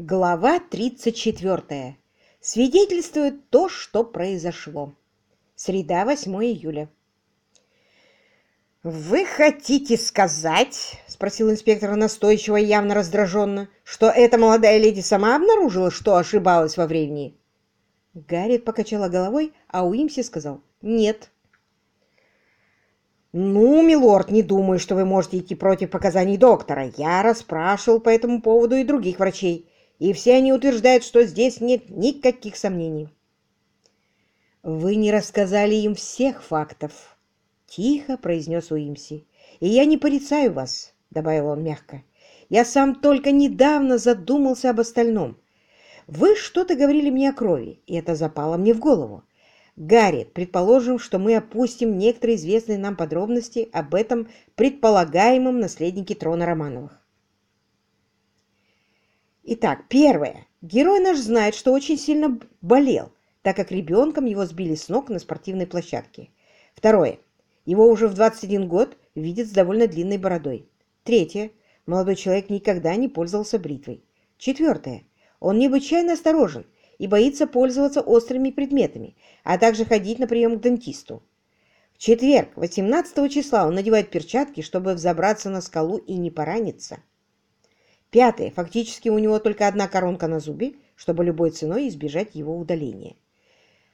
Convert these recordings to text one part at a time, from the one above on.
Глава 34. Свидетельствует то, что произошло. Среда, 8 июля. «Вы хотите сказать, — спросил инспектор настойчиво и явно раздраженно, — что эта молодая леди сама обнаружила, что ошибалась во времени?» Гарриет покачала головой, а Уимси сказал «нет». «Ну, милорд, не думаю, что вы можете идти против показаний доктора. Я расспрашивал по этому поводу и других врачей и все они утверждают, что здесь нет никаких сомнений. «Вы не рассказали им всех фактов», — тихо произнес Уимси. «И я не порицаю вас», — добавил он мягко. «Я сам только недавно задумался об остальном. Вы что-то говорили мне о крови, и это запало мне в голову. Гарри, предположим, что мы опустим некоторые известные нам подробности об этом предполагаемом наследнике трона Романовых. Итак, первое. Герой наш знает, что очень сильно болел, так как ребенком его сбили с ног на спортивной площадке. Второе. Его уже в 21 год видят с довольно длинной бородой. Третье. Молодой человек никогда не пользовался бритвой. Четвертое. Он необычайно осторожен и боится пользоваться острыми предметами, а также ходить на прием к дантисту. В четверг, 18 числа, он надевает перчатки, чтобы взобраться на скалу и не пораниться. Пятое. Фактически у него только одна коронка на зубе, чтобы любой ценой избежать его удаления.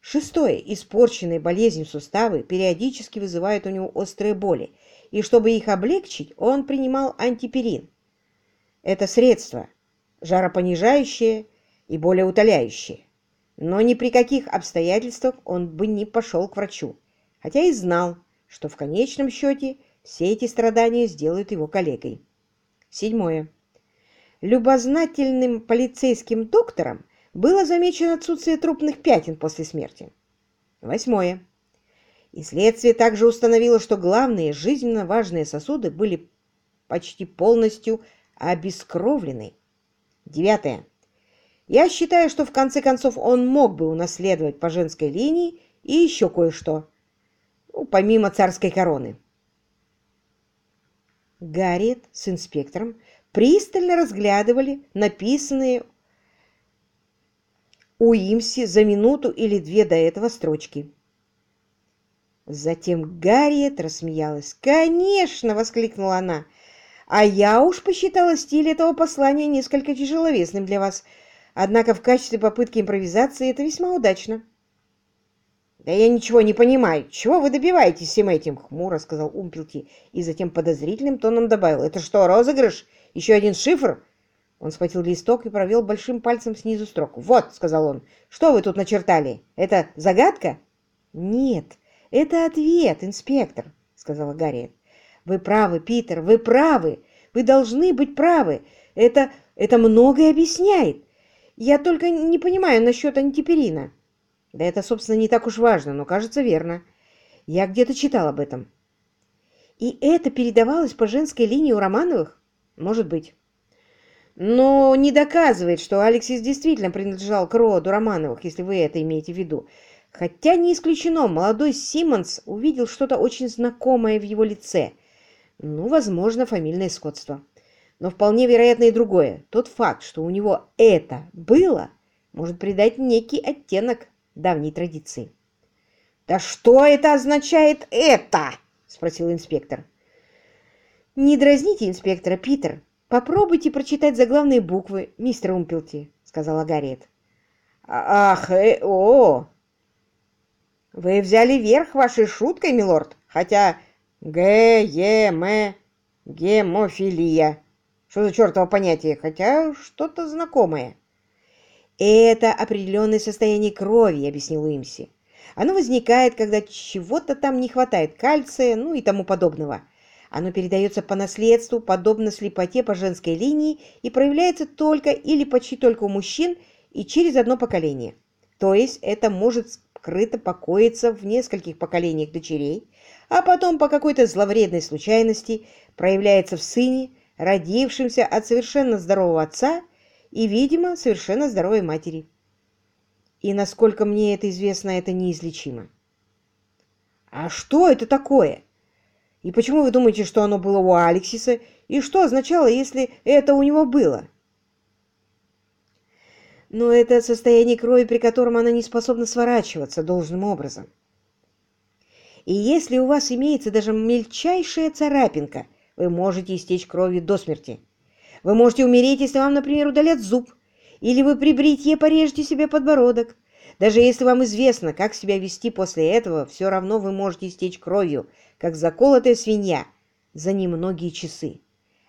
Шестое. Испорченные болезнью суставы периодически вызывают у него острые боли, и чтобы их облегчить, он принимал антиперин. Это средство жаропонижающее и болеутоляющее. Но ни при каких обстоятельствах он бы не пошел к врачу, хотя и знал, что в конечном счете все эти страдания сделают его коллегой. Седьмое. Любознательным полицейским доктором было замечено отсутствие трупных пятен после смерти. Восьмое. И следствие также установило, что главные жизненно важные сосуды были почти полностью обескровлены. Девятое. Я считаю, что в конце концов он мог бы унаследовать по женской линии и еще кое-что, ну, помимо царской короны. Гарриет с инспектором пристально разглядывали написанные у Имси за минуту или две до этого строчки. Затем Гарриет рассмеялась. «Конечно!» — воскликнула она. «А я уж посчитала стиль этого послания несколько тяжеловесным для вас. Однако в качестве попытки импровизации это весьма удачно». «Да я ничего не понимаю. Чего вы добиваетесь всем этим?» — хмуро сказал Умпелти и затем подозрительным тоном добавил. «Это что, розыгрыш? Еще один шифр?» Он схватил листок и провел большим пальцем снизу строку. «Вот», — сказал он, — «что вы тут начертали? Это загадка?» «Нет, это ответ, инспектор», — сказала Гарриет. «Вы правы, Питер, вы правы. Вы должны быть правы. Это, это многое объясняет. Я только не понимаю насчет антиперина». «Да это, собственно, не так уж важно, но кажется верно. Я где-то читал об этом». «И это передавалось по женской линии у Романовых?» Может быть. Но не доказывает, что Алексис действительно принадлежал к роду Романовых, если вы это имеете в виду. Хотя не исключено, молодой Симмонс увидел что-то очень знакомое в его лице. Ну, возможно, фамильное сходство. Но вполне вероятно и другое. Тот факт, что у него это было, может придать некий оттенок давней традиции. «Да что это означает это?» – спросил инспектор. «Не дразните инспектора, Питер. Попробуйте прочитать заглавные буквы, мистер Умпелти», — сказала Гарриет. А, «Ах, э, о! Вы взяли верх вашей шуткой, милорд, хотя Г, Е, М, гемофилия. Что за чертово понятие? Хотя что-то знакомое». «Это определенное состояние крови», — объяснил Уимси. «Оно возникает, когда чего-то там не хватает, кальция, ну и тому подобного». Оно передается по наследству, подобно слепоте по женской линии, и проявляется только или почти только у мужчин и через одно поколение. То есть это может скрыто покоиться в нескольких поколениях дочерей, а потом по какой-то зловредной случайности проявляется в сыне, родившемся от совершенно здорового отца и, видимо, совершенно здоровой матери. И, насколько мне это известно, это неизлечимо. А что это такое? И почему вы думаете, что оно было у Алексиса? И что означало, если это у него было? но это состояние крови, при котором она не способна сворачиваться должным образом. И если у вас имеется даже мельчайшая царапинка, вы можете истечь кровью до смерти. Вы можете умереть, если вам, например, удалят зуб, или вы при бритье порежете себе подбородок. Даже если вам известно, как себя вести после этого, все равно вы можете истечь кровью, как заколотая свинья, за немногие часы.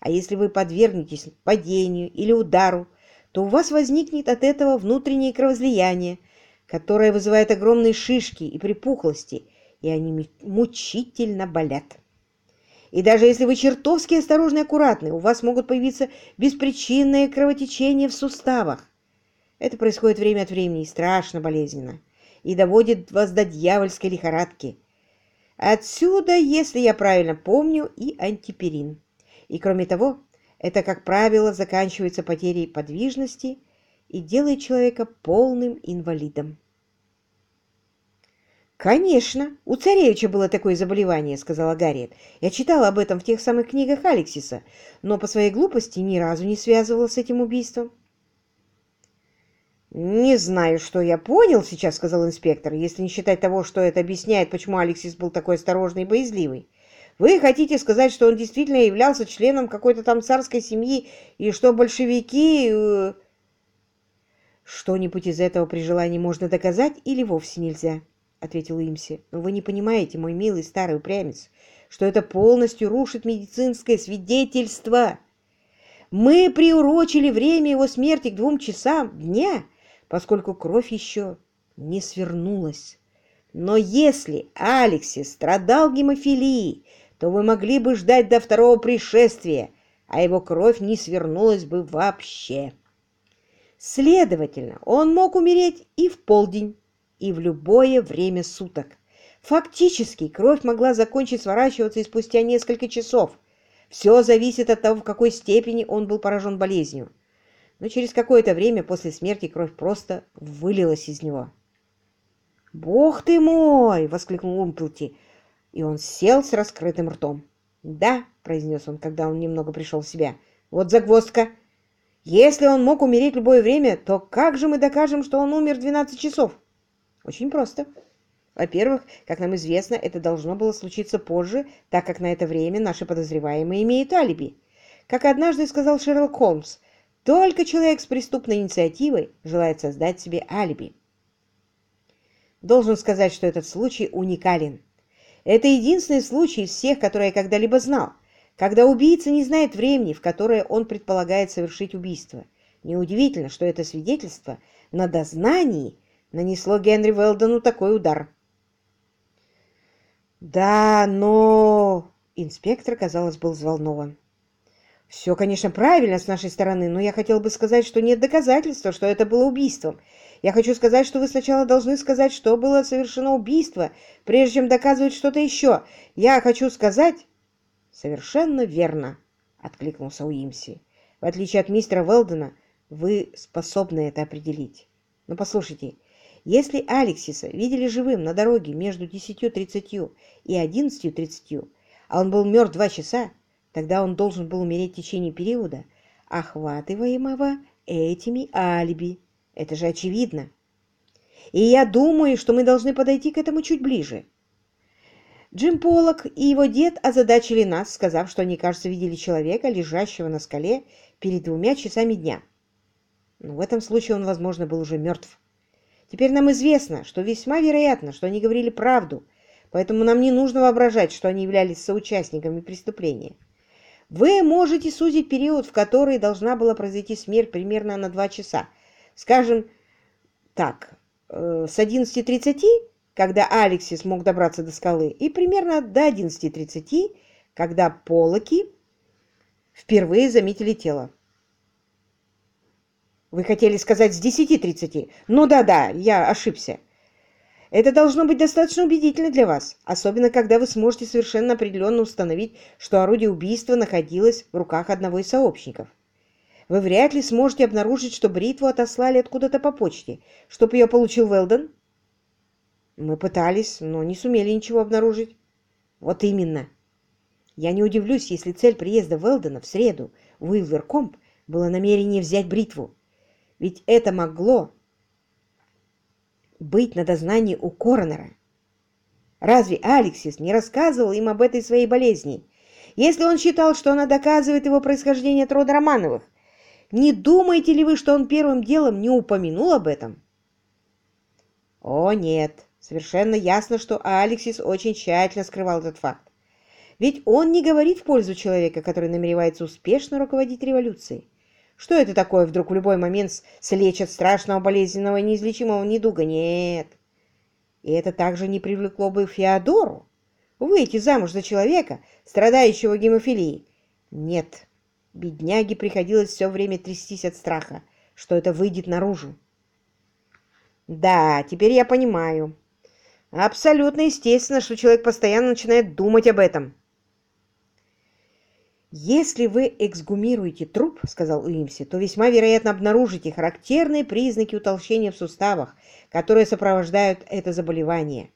А если вы подвергнетесь падению или удару, то у вас возникнет от этого внутреннее кровоизлияние, которое вызывает огромные шишки и припухлости, и они мучительно болят. И даже если вы чертовски осторожны и аккуратны, у вас могут появиться беспричинные кровотечения в суставах. Это происходит время от времени и страшно болезненно, и доводит вас до дьявольской лихорадки. Отсюда, если я правильно помню, и антиперин. И кроме того, это, как правило, заканчивается потерей подвижности и делает человека полным инвалидом. «Конечно, у царевича было такое заболевание», — сказала Гарриет. «Я читала об этом в тех самых книгах Алексиса, но по своей глупости ни разу не связывала с этим убийством». «Не знаю, что я понял сейчас», — сказал инспектор, «если не считать того, что это объясняет, почему Алексис был такой осторожный и боязливый. Вы хотите сказать, что он действительно являлся членом какой-то там царской семьи, и что большевики...» э, «Что-нибудь из этого при желании можно доказать или вовсе нельзя», — ответил Имси. «Но вы не понимаете, мой милый старый упрямец, что это полностью рушит медицинское свидетельство. Мы приурочили время его смерти к двум часам дня, поскольку кровь еще не свернулась. Но если Алексис страдал гемофилией, то вы могли бы ждать до второго пришествия, а его кровь не свернулась бы вообще. Следовательно, он мог умереть и в полдень, и в любое время суток. Фактически, кровь могла закончить сворачиваться и спустя несколько часов. Все зависит от того, в какой степени он был поражен болезнью. Но через какое-то время после смерти кровь просто вылилась из него. «Бог ты мой!» — воскликнул Умплти и он сел с раскрытым ртом. «Да», — произнес он, когда он немного пришел в себя, — «вот загвоздка. Если он мог умереть любое время, то как же мы докажем, что он умер в 12 часов?» «Очень просто. Во-первых, как нам известно, это должно было случиться позже, так как на это время наши подозреваемые имеют алиби. Как однажды сказал Шерлок Холмс, только человек с преступной инициативой желает создать себе алиби. Должен сказать, что этот случай уникален. Это единственный случай из всех, которые я когда-либо знал, когда убийца не знает времени, в которое он предполагает совершить убийство. Неудивительно, что это свидетельство на дознании нанесло Генри Велдону такой удар. «Да, но...» Инспектор, казалось, был взволнован. «Все, конечно, правильно с нашей стороны, но я хотел бы сказать, что нет доказательства, что это было убийством. Я хочу сказать, что вы сначала должны сказать, что было совершено убийство, прежде чем доказывать что-то еще. Я хочу сказать...» «Совершенно верно», — откликнулся Уимси. «В отличие от мистера Велдена, вы способны это определить. Но послушайте, если Алексиса видели живым на дороге между 10.30 и 11.30, а он был мертв два часа, тогда он должен был умереть в течение периода, охватываемого этими алиби. Это же очевидно. И я думаю, что мы должны подойти к этому чуть ближе. Джим Поллок и его дед озадачили нас, сказав, что они, кажется, видели человека, лежащего на скале перед двумя часами дня. Но в этом случае он, возможно, был уже мертв. Теперь нам известно, что весьма вероятно, что они говорили правду, поэтому нам не нужно воображать, что они являлись соучастниками преступления. Вы можете сузить период, в который должна была произойти смерть примерно на два часа, Скажем так, э, с 11.30, когда Алекси смог добраться до скалы, и примерно до 11.30, когда Полоки впервые заметили тело. Вы хотели сказать с 10.30? Ну да-да, я ошибся. Это должно быть достаточно убедительно для вас, особенно когда вы сможете совершенно определенно установить, что орудие убийства находилось в руках одного из сообщников вы вряд ли сможете обнаружить, что бритву отослали откуда-то по почте, чтобы ее получил Велден. Мы пытались, но не сумели ничего обнаружить. Вот именно. Я не удивлюсь, если цель приезда Велдена в среду в Уилверкомп было намерение взять бритву. Ведь это могло быть на дознании у коронера. Разве Алексис не рассказывал им об этой своей болезни? Если он считал, что она доказывает его происхождение от рода Романовых, не думаете ли вы, что он первым делом не упомянул об этом? О, нет. Совершенно ясно, что Алексис очень тщательно скрывал этот факт. Ведь он не говорит в пользу человека, который намеревается успешно руководить революцией. Что это такое вдруг в любой момент слечат страшного болезненного неизлечимого недуга? Нет. И это также не привлекло бы Феодору. Выйти замуж за человека, страдающего гемофилией. Нет. Бедняге приходилось все время трястись от страха, что это выйдет наружу. Да, теперь я понимаю. Абсолютно естественно, что человек постоянно начинает думать об этом. «Если вы эксгумируете труп, — сказал Уимси, — то весьма вероятно обнаружите характерные признаки утолщения в суставах, которые сопровождают это заболевание.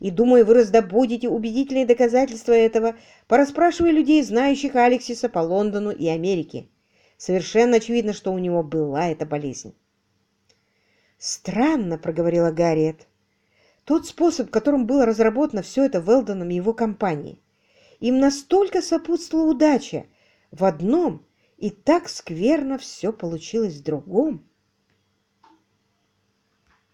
И, думаю, вы раздобудете убедительные доказательства этого, порасспрашивая людей, знающих Алексиса по Лондону и Америке. Совершенно очевидно, что у него была эта болезнь». «Странно, — проговорила Гарриет, — тот способ, которым было разработано все это Велдоном и его компанией. Им настолько сопутствовала удача в одном, и так скверно все получилось в другом.